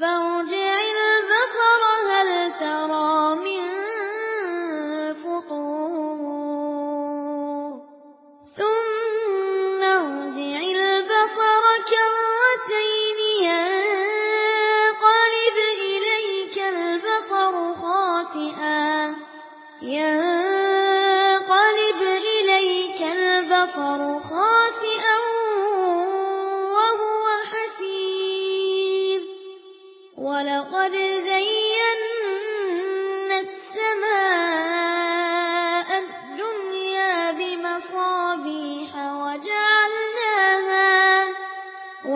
فارجع البصر هل ترى من فطور؟ ثم ارجع البصر كرتين ينقلب إليك البصر خاطئا ينقلب إليك البصر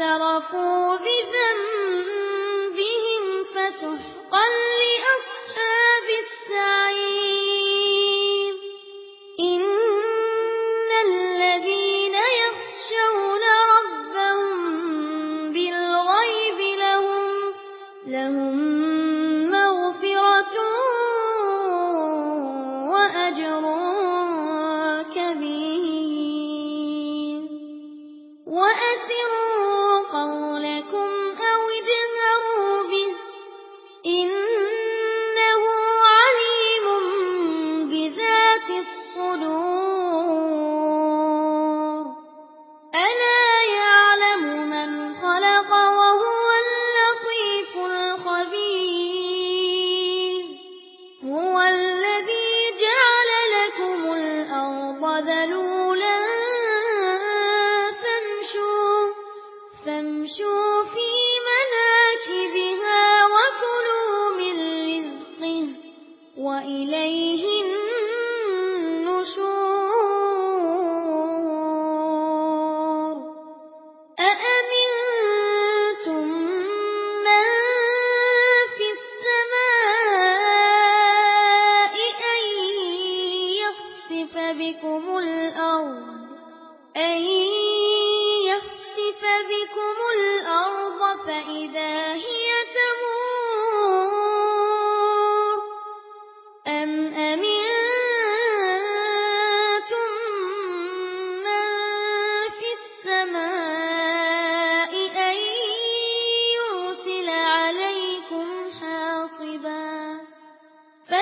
اعترفوا بذنبهم فسحقا لأصحاب السعير. إن الذين يخشون ربهم بالغيب لهم, لهم وخذلوا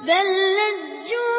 بل لجوا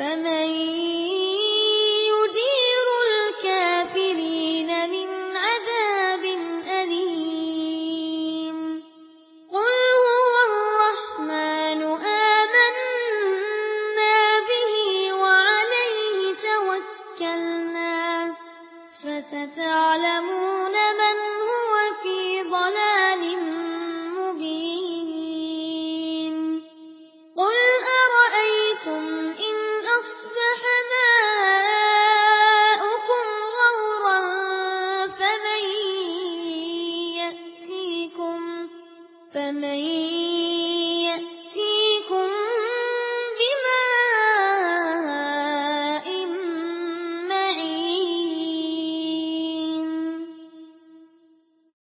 فمن